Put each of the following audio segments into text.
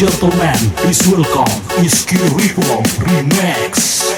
gentlemen, is welcome, is Kiripom Remix.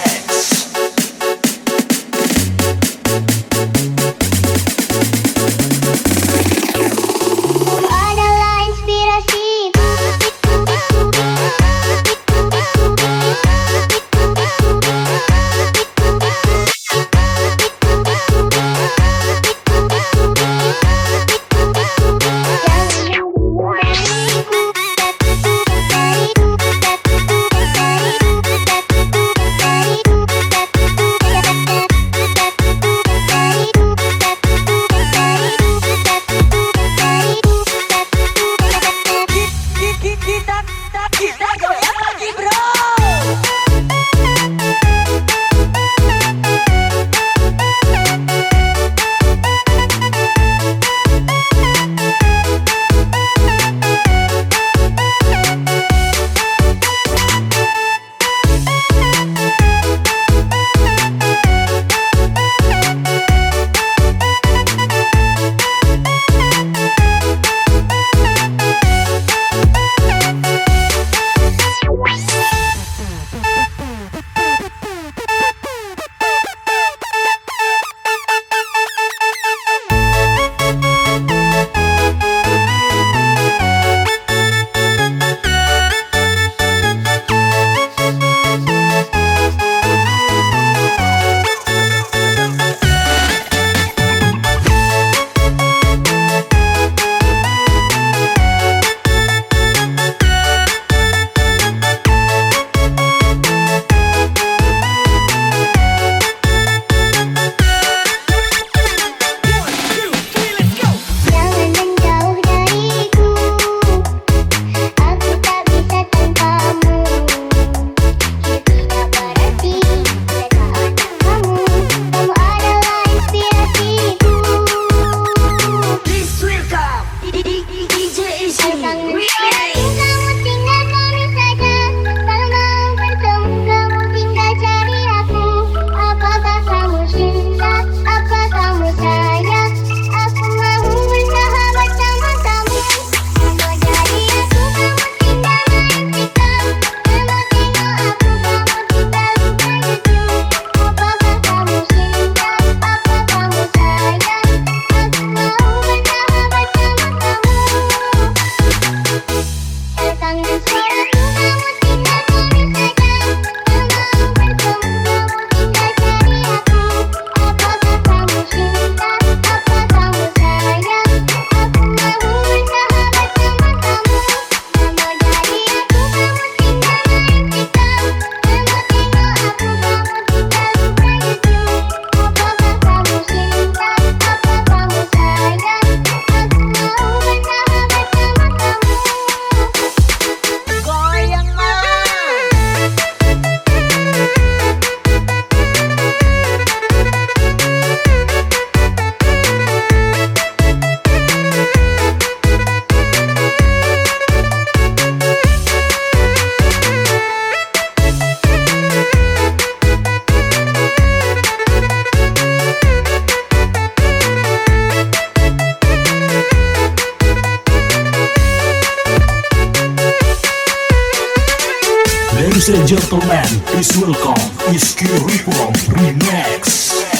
and gentlemen, please welcome Iski from Remix.